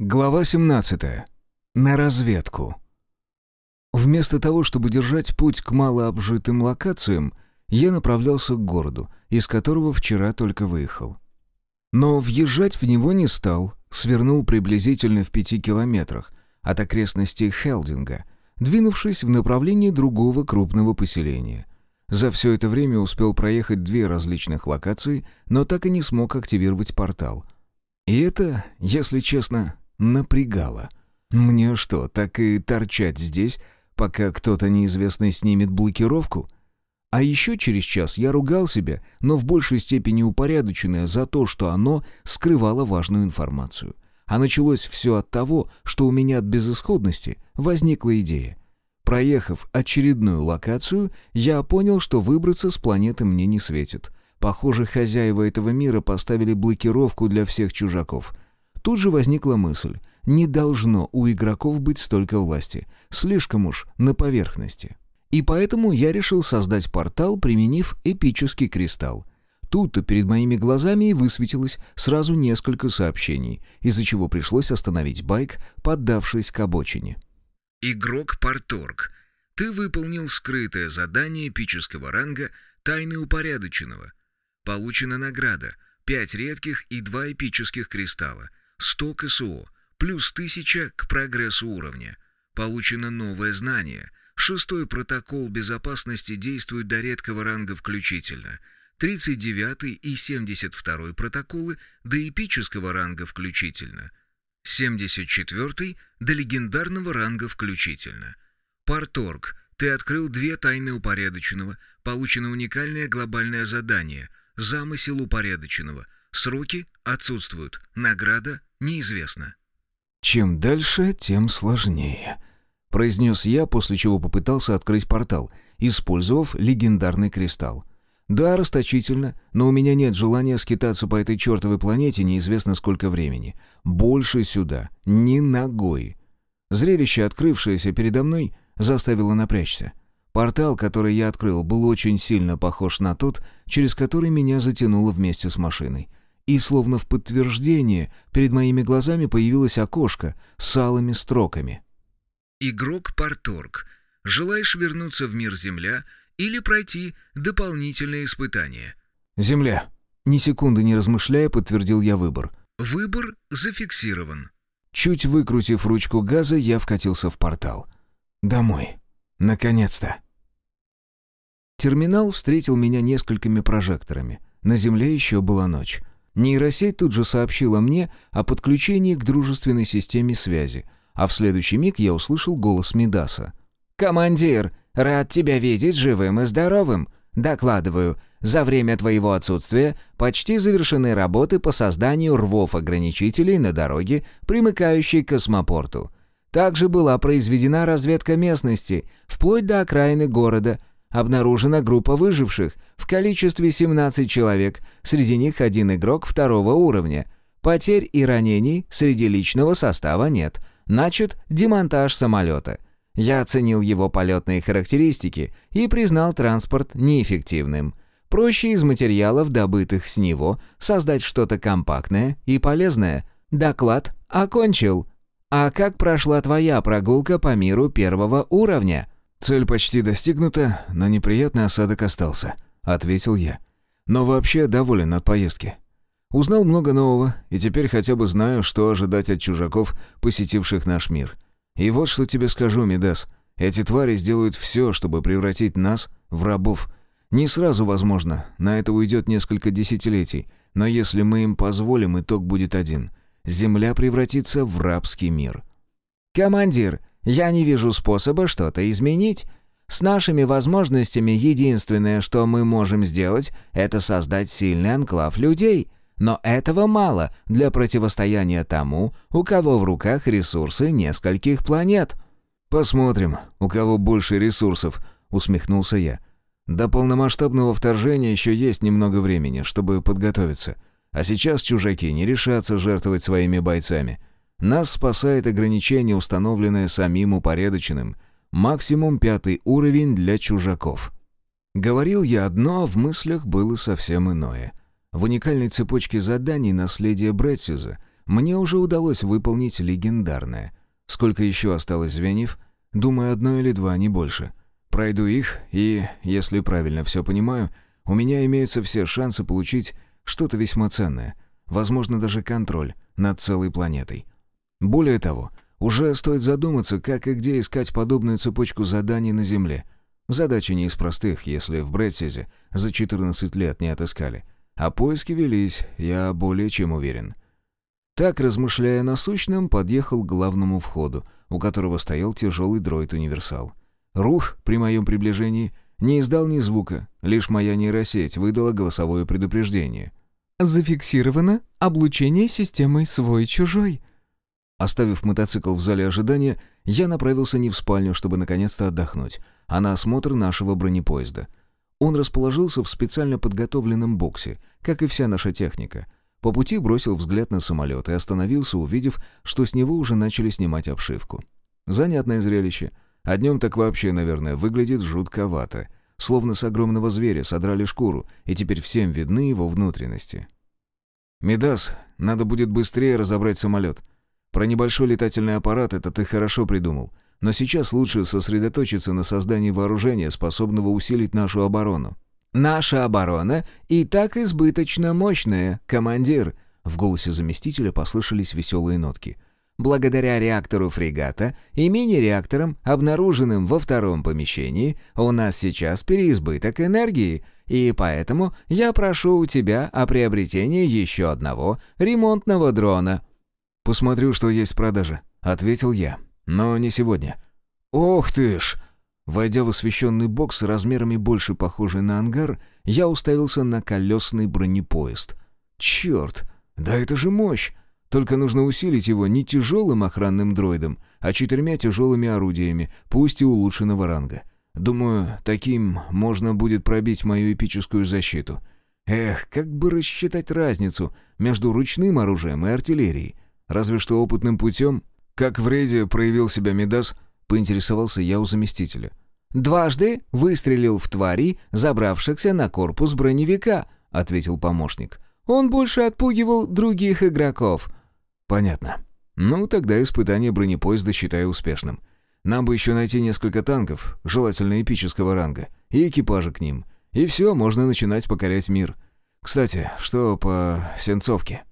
Глава 17. На разведку. Вместо того, чтобы держать путь к малообжитым локациям, я направлялся к городу, из которого вчера только выехал. Но въезжать в него не стал, свернул приблизительно в пяти километрах от окрестностей Хелдинга, двинувшись в направлении другого крупного поселения. За все это время успел проехать две различных локации, но так и не смог активировать портал. И это, если честно, напрягало. Мне что, так и торчать здесь, пока кто-то неизвестный снимет блокировку? А еще через час я ругал себя, но в большей степени упорядоченное за то, что оно скрывало важную информацию. А началось все от того, что у меня от безысходности возникла идея. Проехав очередную локацию, я понял, что выбраться с планеты мне не светит. Похоже, хозяева этого мира поставили блокировку для всех чужаков — Тут же возникла мысль, не должно у игроков быть столько власти, слишком уж на поверхности. И поэтому я решил создать портал, применив эпический кристалл. Тут-то перед моими глазами и высветилось сразу несколько сообщений, из-за чего пришлось остановить байк, поддавшись к обочине. «Игрок Порторг, ты выполнил скрытое задание эпического ранга «Тайны упорядоченного». Получена награда — пять редких и два эпических кристалла — 100 КСО, плюс 1000 к прогрессу уровня. Получено новое знание. Шестой протокол безопасности действует до редкого ранга включительно. 39 и 72 протоколы до эпического ранга включительно. 74 до легендарного ранга включительно. Парторг, ты открыл две тайны упорядоченного, получено уникальное глобальное задание «Замысел упорядоченного», Сроки отсутствуют, награда неизвестна. «Чем дальше, тем сложнее», — произнес я, после чего попытался открыть портал, использовав легендарный кристалл. «Да, расточительно, но у меня нет желания скитаться по этой чертовой планете неизвестно сколько времени. Больше сюда, ни ногой». Зрелище, открывшееся передо мной, заставило напрячься. Портал, который я открыл, был очень сильно похож на тот, через который меня затянуло вместе с машиной и словно в подтверждение перед моими глазами появилось окошко с алыми строками. «Игрок Парторг, желаешь вернуться в мир Земля или пройти дополнительные испытания?» «Земля». Ни секунды не размышляя, подтвердил я выбор. «Выбор зафиксирован». Чуть выкрутив ручку газа, я вкатился в портал. «Домой. Наконец-то». Терминал встретил меня несколькими прожекторами. На земле еще была ночь. Нейросеть тут же сообщила мне о подключении к дружественной системе связи, а в следующий миг я услышал голос Мидаса. «Командир, рад тебя видеть живым и здоровым. Докладываю, за время твоего отсутствия почти завершены работы по созданию рвов-ограничителей на дороге, примыкающей к космопорту. Также была произведена разведка местности, вплоть до окраины города, Обнаружена группа выживших в количестве 17 человек, среди них один игрок второго уровня. Потерь и ранений среди личного состава нет. Начат демонтаж самолета. Я оценил его полетные характеристики и признал транспорт неэффективным. Проще из материалов, добытых с него, создать что-то компактное и полезное. Доклад окончил. А как прошла твоя прогулка по миру первого уровня?» «Цель почти достигнута, но неприятный осадок остался», — ответил я. «Но вообще доволен от поездки. Узнал много нового, и теперь хотя бы знаю, что ожидать от чужаков, посетивших наш мир. И вот что тебе скажу, Мидас. Эти твари сделают все, чтобы превратить нас в рабов. Не сразу, возможно, на это уйдет несколько десятилетий, но если мы им позволим, итог будет один. Земля превратится в рабский мир». «Командир, я не вижу способа что-то изменить. С нашими возможностями единственное, что мы можем сделать, это создать сильный анклав людей. Но этого мало для противостояния тому, у кого в руках ресурсы нескольких планет». «Посмотрим, у кого больше ресурсов», — усмехнулся я. «До полномасштабного вторжения еще есть немного времени, чтобы подготовиться. А сейчас чужаки не решатся жертвовать своими бойцами. Нас спасает ограничение, установленное самим упорядоченным. Максимум пятый уровень для чужаков. Говорил я одно, а в мыслях было совсем иное. В уникальной цепочке заданий наследия Брэдсюза мне уже удалось выполнить легендарное. Сколько еще осталось звеньев? Думаю, одно или два, не больше. Пройду их, и, если правильно все понимаю, у меня имеются все шансы получить что-то весьма ценное. Возможно, даже контроль над целой планетой. Более того, уже стоит задуматься, как и где искать подобную цепочку заданий на Земле. Задача не из простых, если в Брэдсизе за 14 лет не отыскали. А поиски велись, я более чем уверен. Так, размышляя насущным, подъехал к главному входу, у которого стоял тяжелый дроид-универсал. Рух при моем приближении не издал ни звука, лишь моя нейросеть выдала голосовое предупреждение. «Зафиксировано облучение системой свой-чужой». Оставив мотоцикл в зале ожидания, я направился не в спальню, чтобы наконец-то отдохнуть, а на осмотр нашего бронепоезда. Он расположился в специально подготовленном боксе, как и вся наша техника — по пути бросил взгляд на самолет и остановился, увидев, что с него уже начали снимать обшивку. Занятное зрелище. А днем так вообще, наверное, выглядит жутковато. Словно с огромного зверя содрали шкуру, и теперь всем видны его внутренности. «Медас, надо будет быстрее разобрать самолет. Про небольшой летательный аппарат это ты хорошо придумал. Но сейчас лучше сосредоточиться на создании вооружения, способного усилить нашу оборону». «Наша оборона и так избыточно мощная, командир», — в голосе заместителя послышались веселые нотки. «Благодаря реактору фрегата и мини-реакторам, обнаруженным во втором помещении, у нас сейчас переизбыток энергии, и поэтому я прошу у тебя о приобретении еще одного ремонтного дрона». «Посмотрю, что есть в продаже», — ответил я. «Но не сегодня». «Ох ты ж!» Войдя в освещенный бокс размерами больше похожий на ангар, я уставился на колесный бронепоезд. «Черт! Да это же мощь! Только нужно усилить его не тяжелым охранным дроидом, а четырьмя тяжелыми орудиями, пусть и улучшенного ранга. Думаю, таким можно будет пробить мою эпическую защиту. Эх, как бы рассчитать разницу между ручным оружием и артиллерией? Разве что опытным путем? Как в рейде проявил себя Медас — Поинтересовался я у заместителя. «Дважды выстрелил в твари, забравшихся на корпус броневика», — ответил помощник. «Он больше отпугивал других игроков». «Понятно. Ну, тогда испытание бронепоезда считаю успешным. Нам бы еще найти несколько танков, желательно эпического ранга, и экипажа к ним. И все, можно начинать покорять мир. Кстати, что по Сенцовке?»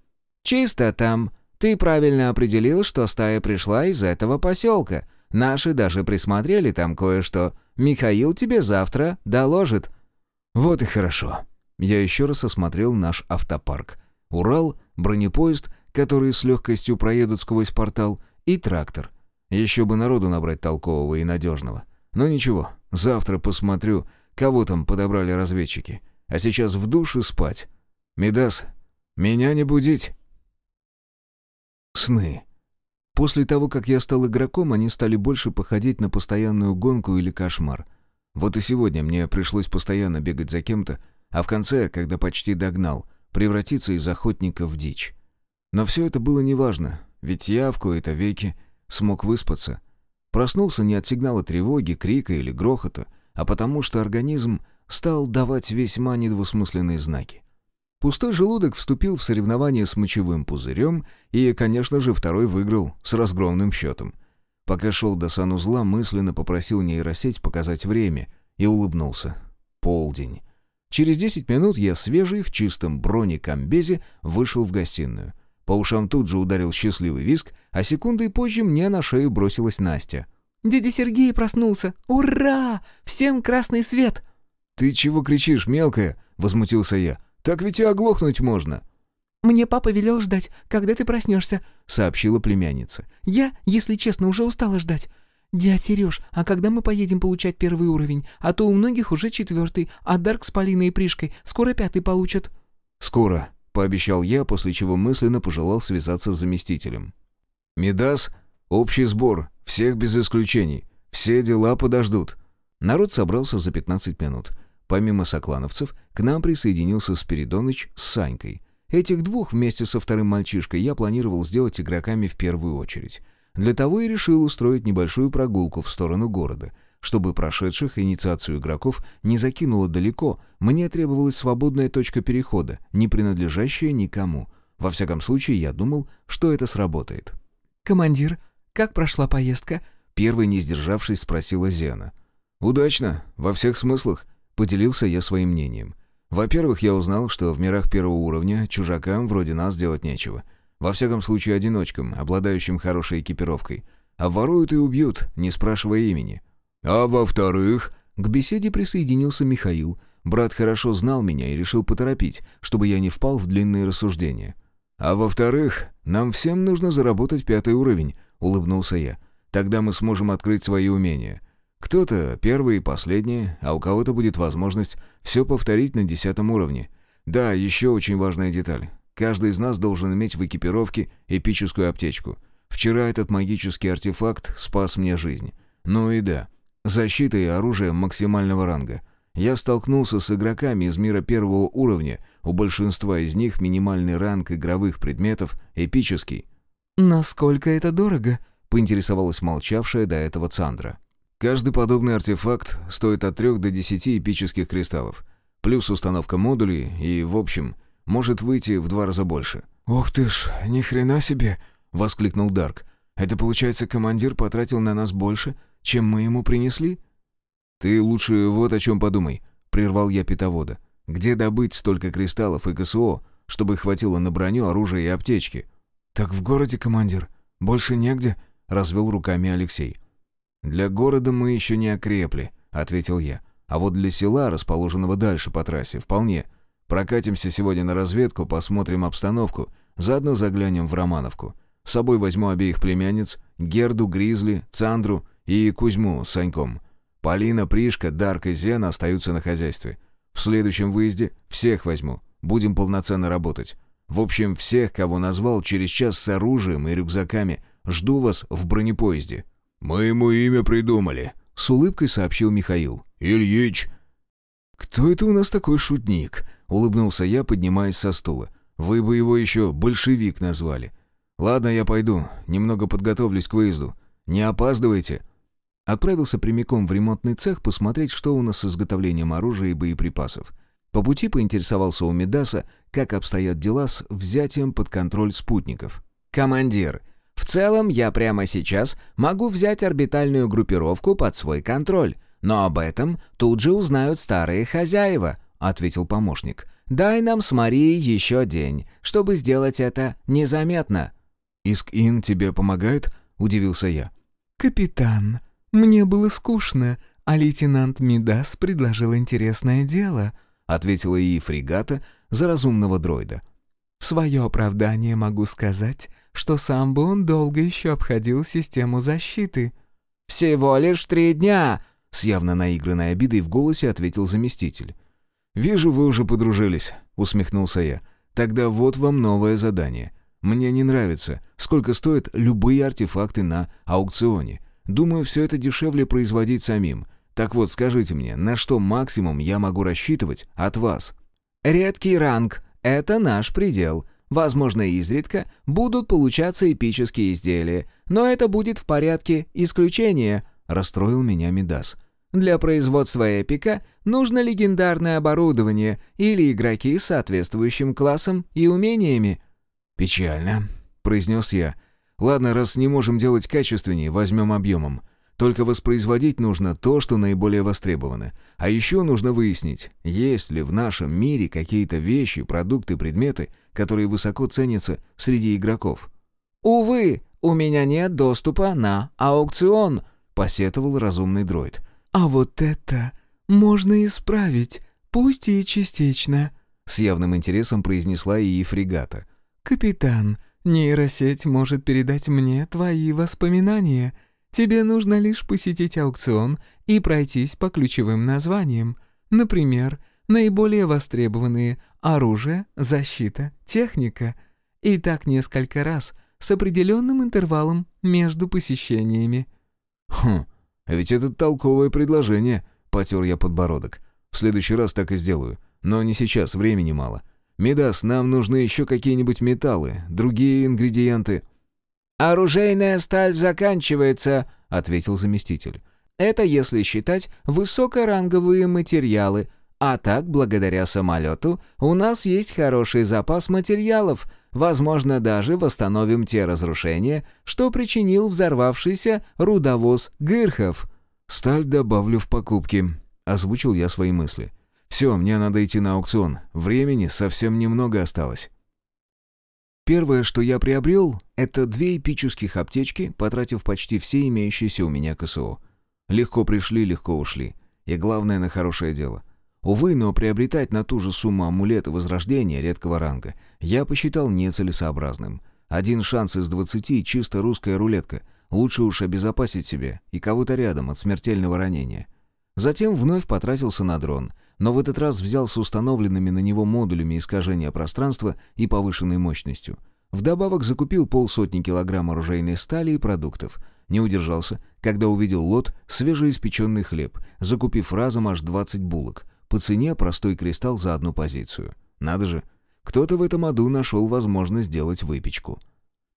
«Чисто там. Ты правильно определил, что стая пришла из этого поселка», Наши даже присмотрели там кое-что. Михаил тебе завтра доложит». «Вот и хорошо». Я еще раз осмотрел наш автопарк. Урал, бронепоезд, которые с легкостью проедут сквозь портал, и трактор. Еще бы народу набрать толкового и надежного. Но ничего, завтра посмотрю, кого там подобрали разведчики. А сейчас в душ и спать. Медас, меня не будить. Сны. После того, как я стал игроком, они стали больше походить на постоянную гонку или кошмар. Вот и сегодня мне пришлось постоянно бегать за кем-то, а в конце, когда почти догнал, превратиться из охотника в дичь. Но все это было неважно, ведь я в кои-то веки смог выспаться. Проснулся не от сигнала тревоги, крика или грохота, а потому что организм стал давать весьма недвусмысленные знаки. Пустой желудок вступил в соревнование с мочевым пузырем и, конечно же, второй выиграл с разгромным счетом. Пока шел до санузла, мысленно попросил нейросеть показать время и улыбнулся. Полдень. Через десять минут я свежий, в чистом бронекомбезе, вышел в гостиную. По ушам тут же ударил счастливый виск, а секундой позже мне на шею бросилась Настя. «Дядя Сергей проснулся! Ура! Всем красный свет!» «Ты чего кричишь, мелкая?» — возмутился я. Так ведь и оглохнуть можно». «Мне папа велел ждать, когда ты проснешься», — сообщила племянница. «Я, если честно, уже устала ждать. «Дядь Сереж, а когда мы поедем получать первый уровень? А то у многих уже четвертый, а Дарк с Полиной и Пришкой скоро пятый получат». «Скоро», — пообещал я, после чего мысленно пожелал связаться с заместителем. «Медас, общий сбор, всех без исключений. Все дела подождут». Народ собрался за 15 минут. Помимо соклановцев, к нам присоединился Спиридоныч с Санькой. Этих двух вместе со вторым мальчишкой я планировал сделать игроками в первую очередь. Для того и решил устроить небольшую прогулку в сторону города. Чтобы прошедших инициацию игроков не закинуло далеко, мне требовалась свободная точка перехода, не принадлежащая никому. Во всяком случае, я думал, что это сработает. «Командир, как прошла поездка?» Первой, не сдержавшись, спросила Зена. «Удачно, во всех смыслах», — поделился я своим мнением. «Во-первых, я узнал, что в мирах первого уровня чужакам вроде нас делать нечего. Во всяком случае, одиночкам, обладающим хорошей экипировкой. А воруют и убьют, не спрашивая имени. А во-вторых...» К беседе присоединился Михаил. Брат хорошо знал меня и решил поторопить, чтобы я не впал в длинные рассуждения. «А во-вторых, нам всем нужно заработать пятый уровень», — улыбнулся я. «Тогда мы сможем открыть свои умения. Кто-то первый и последний, а у кого-то будет возможность все повторить на десятом уровне. Да, еще очень важная деталь. Каждый из нас должен иметь в экипировке эпическую аптечку. Вчера этот магический артефакт спас мне жизнь. Ну и да, защита и оружие максимального ранга. Я столкнулся с игроками из мира первого уровня, у большинства из них минимальный ранг игровых предметов эпический. «Насколько это дорого?» — поинтересовалась молчавшая до этого Цандра. Каждый подобный артефакт стоит от 3 до 10 эпических кристаллов, плюс установка модулей и, в общем, может выйти в два раза больше. «Ух ты ж, ни хрена себе!» — воскликнул Дарк. «Это получается, командир потратил на нас больше, чем мы ему принесли?» «Ты лучше вот о чем подумай», — прервал я питовода. «Где добыть столько кристаллов и КСО, чтобы хватило на броню, оружие и аптечки?» «Так в городе, командир. Больше негде», — развел руками Алексей. «Для города мы еще не окрепли», — ответил я. «А вот для села, расположенного дальше по трассе, вполне. Прокатимся сегодня на разведку, посмотрим обстановку, заодно заглянем в Романовку. С собой возьму обеих племянниц, Герду, Гризли, Цандру и Кузьму с Саньком. Полина, Пришка, Дарк и Зена остаются на хозяйстве. В следующем выезде всех возьму, будем полноценно работать. В общем, всех, кого назвал, через час с оружием и рюкзаками. Жду вас в бронепоезде». «Мы ему имя придумали», — с улыбкой сообщил Михаил. «Ильич». «Кто это у нас такой шутник?» — улыбнулся я, поднимаясь со стула. «Вы бы его еще большевик назвали. Ладно, я пойду, немного подготовлюсь к выезду. Не опаздывайте». Отправился прямиком в ремонтный цех посмотреть, что у нас с изготовлением оружия и боеприпасов. По пути поинтересовался у Медаса, как обстоят дела с взятием под контроль спутников. «Командир, в целом, я прямо сейчас могу взять орбитальную группировку под свой контроль, но об этом тут же узнают старые хозяева», — ответил помощник. «Дай нам с Марией еще день, чтобы сделать это незаметно». «Иск-Ин тебе помогает?» — удивился я. «Капитан, мне было скучно, а лейтенант Мидас предложил интересное дело», — ответила и фрегата за разумного дроида. «В свое оправдание могу сказать, что сам бы он долго еще обходил систему защиты. «Всего лишь три дня!» — с явно наигранной обидой в голосе ответил заместитель. «Вижу, вы уже подружились», — усмехнулся я. «Тогда вот вам новое задание. Мне не нравится, сколько стоят любые артефакты на аукционе. Думаю, все это дешевле производить самим. Так вот, скажите мне, на что максимум я могу рассчитывать от вас?» «Редкий ранг — это наш предел», Возможно, изредка будут получаться эпические изделия, но это будет в порядке исключения», — расстроил меня Мидас. «Для производства эпика нужно легендарное оборудование или игроки с соответствующим классом и умениями». «Печально», — произнес я. «Ладно, раз не можем делать качественнее, возьмем объемом. Только воспроизводить нужно то, что наиболее востребовано. А еще нужно выяснить, есть ли в нашем мире какие-то вещи, продукты, предметы, которые высоко ценятся среди игроков. «Увы, у меня нет доступа на аукцион», — посетовал разумный дроид. «А вот это можно исправить, пусть и частично», — с явным интересом произнесла и фрегата. «Капитан, нейросеть может передать мне твои воспоминания». Тебе нужно лишь посетить аукцион и пройтись по ключевым названиям. Например, наиболее востребованные – оружие, защита, техника. И так несколько раз, с определенным интервалом между посещениями. «Хм, а ведь это толковое предложение», — потер я подбородок. «В следующий раз так и сделаю. Но не сейчас, времени мало. Медас, нам нужны еще какие-нибудь металлы, другие ингредиенты». «Оружейная сталь заканчивается», — ответил заместитель. «Это если считать высокоранговые материалы. А так, благодаря самолету, у нас есть хороший запас материалов. Возможно, даже восстановим те разрушения, что причинил взорвавшийся рудовоз Гырхов». «Сталь добавлю в покупки», — озвучил я свои мысли. «Все, мне надо идти на аукцион. Времени совсем немного осталось». Первое, что я приобрел, это две эпических аптечки, потратив почти все имеющиеся у меня КСО. Легко пришли, легко ушли. И главное, на хорошее дело. Увы, но приобретать на ту же сумму амулеты возрождения редкого ранга я посчитал нецелесообразным. Один шанс из двадцати — чисто русская рулетка. Лучше уж обезопасить себе и кого-то рядом от смертельного ранения. Затем вновь потратился на дрон, но в этот раз взял с установленными на него модулями искажения пространства и повышенной мощностью. Вдобавок закупил полсотни килограмм оружейной стали и продуктов. Не удержался, когда увидел лот свежеиспеченный хлеб, закупив разом аж 20 булок — по цене простой кристалл за одну позицию. Надо же, кто-то в этом аду нашел возможность сделать выпечку.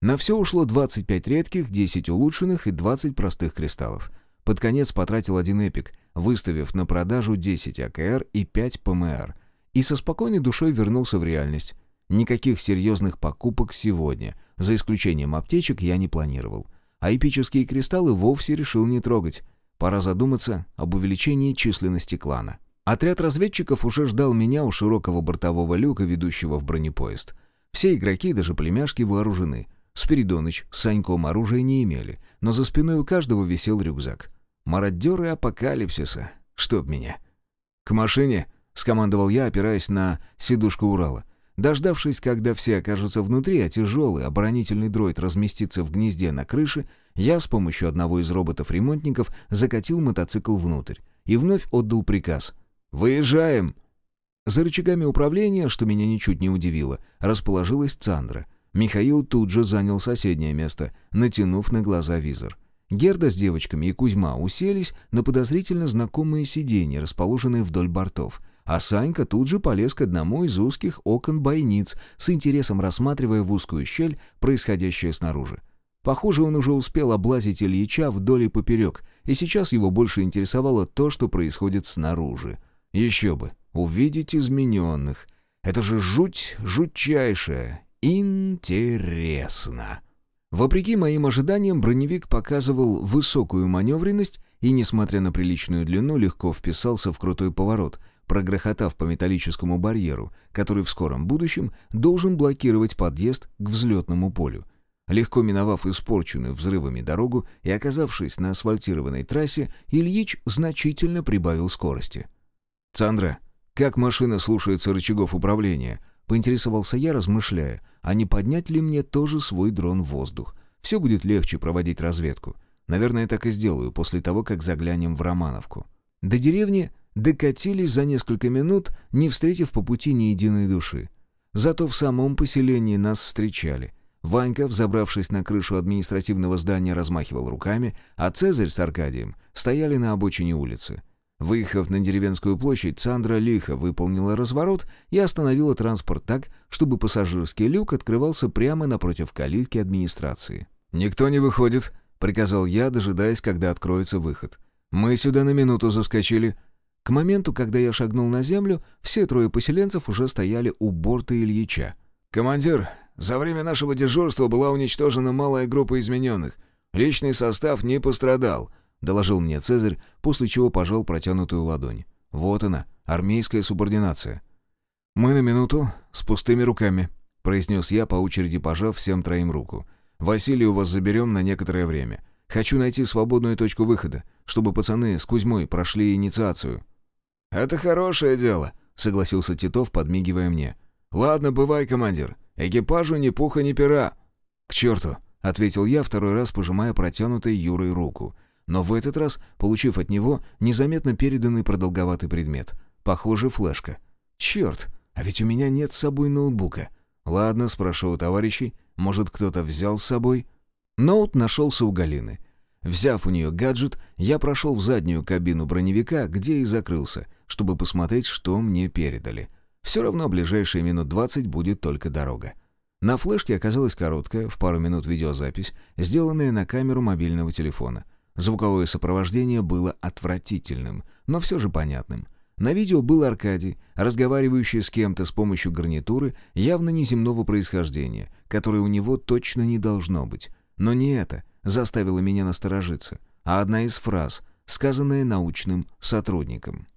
На все ушло 25 редких, 10 улучшенных и 20 простых кристаллов. Под конец потратил один эпик, выставив на продажу 10 АКР и 5 ПМР. И со спокойной душой вернулся в реальность. Никаких серьезных покупок сегодня, за исключением аптечек, я не планировал. А эпические кристаллы вовсе решил не трогать. Пора задуматься об увеличении численности клана. Отряд разведчиков уже ждал меня у широкого бортового люка, ведущего в бронепоезд. Все игроки, даже племяшки, вооружены. Спиридоныч с Саньком оружия не имели, но за спиной у каждого висел рюкзак. Мародеры апокалипсиса. Чтоб меня. «К машине!» — скомандовал я, опираясь на сидушку Урала. Дождавшись, когда все окажутся внутри, а тяжелый оборонительный дроид разместится в гнезде на крыше, я с помощью одного из роботов-ремонтников закатил мотоцикл внутрь и вновь отдал приказ — «Выезжаем!» За рычагами управления, что меня ничуть не удивило, расположилась Цандра. Михаил тут же занял соседнее место, натянув на глаза визор. Герда с девочками и Кузьма уселись на подозрительно знакомые сиденья, расположенные вдоль бортов, а Санька тут же полез к одному из узких окон бойниц, с интересом рассматривая в узкую щель происходящее снаружи. Похоже, он уже успел облазить Ильича вдоль и поперек, и сейчас его больше интересовало то, что происходит снаружи. Еще бы, увидеть измененных. Это же жуть жутчайшая. Интересно. Вопреки моим ожиданиям, броневик показывал высокую маневренность и, несмотря на приличную длину, легко вписался в крутой поворот, прогрохотав по металлическому барьеру, который в скором будущем должен блокировать подъезд к взлетному полю. Легко миновав испорченную взрывами дорогу и оказавшись на асфальтированной трассе, Ильич значительно прибавил скорости. «Сандра, как машина слушается рычагов управления?» Поинтересовался я, размышляя, а не поднять ли мне тоже свой дрон в воздух. Все будет легче проводить разведку. Наверное, так и сделаю после того, как заглянем в Романовку. До деревни докатились за несколько минут, не встретив по пути ни единой души. Зато в самом поселении нас встречали. Ванька, взобравшись на крышу административного здания, размахивал руками, а Цезарь с Аркадием стояли на обочине улицы. Выехав на деревенскую площадь, Сандра лихо выполнила разворот и остановила транспорт так, чтобы пассажирский люк открывался прямо напротив калитки администрации. «Никто не выходит», — приказал я, дожидаясь, когда откроется выход. «Мы сюда на минуту заскочили». К моменту, когда я шагнул на землю, все трое поселенцев уже стояли у борта Ильича. «Командир, за время нашего дежурства была уничтожена малая группа измененных. Личный состав не пострадал», — доложил мне Цезарь, после чего пожал протянутую ладонь. «Вот она, армейская субординация». «Мы на минуту, с пустыми руками», — произнес я, по очереди пожав всем троим руку. «Василию вас заберем на некоторое время. Хочу найти свободную точку выхода, чтобы пацаны с Кузьмой прошли инициацию». «Это хорошее дело», — согласился Титов, подмигивая мне. «Ладно, бывай, командир. Экипажу ни пуха, ни пера». «К черту», — ответил я, второй раз пожимая протянутой Юрой руку — но в этот раз, получив от него незаметно переданный продолговатый предмет. Похоже, флешка. «Черт, а ведь у меня нет с собой ноутбука. Ладно, спрошу у товарищей, может, кто-то взял с собой?» Ноут нашелся у Галины. Взяв у нее гаджет, я прошел в заднюю кабину броневика, где и закрылся, чтобы посмотреть, что мне передали. Все равно ближайшие минут двадцать будет только дорога. На флешке оказалась короткая, в пару минут видеозапись, сделанная на камеру мобильного телефона. Звуковое сопровождение было отвратительным, но все же понятным. На видео был Аркадий, разговаривающий с кем-то с помощью гарнитуры явно неземного происхождения, которой у него точно не должно быть. Но не это заставило меня насторожиться, а одна из фраз, сказанная научным сотрудником.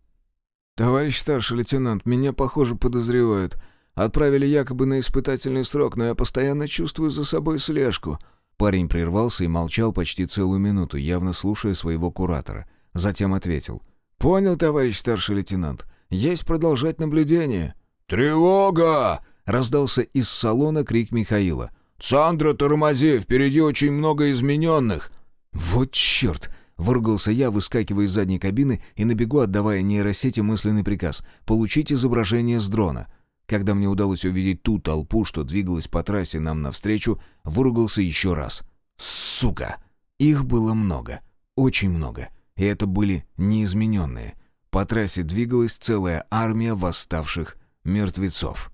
«Товарищ старший лейтенант, меня, похоже, подозревают. Отправили якобы на испытательный срок, но я постоянно чувствую за собой слежку». Парень прервался и молчал почти целую минуту, явно слушая своего куратора. Затем ответил. «Понял, товарищ старший лейтенант. Есть продолжать наблюдение». «Тревога!» — раздался из салона крик Михаила. «Сандра, тормози! Впереди очень много измененных!» «Вот черт!» — выругался я, выскакивая из задней кабины и на бегу отдавая нейросети мысленный приказ — получить изображение с дрона. Когда мне удалось увидеть ту толпу, что двигалась по трассе нам навстречу, выругался еще раз. «Сука!» Их было много. Очень много. И это были неизмененные. По трассе двигалась целая армия восставших мертвецов.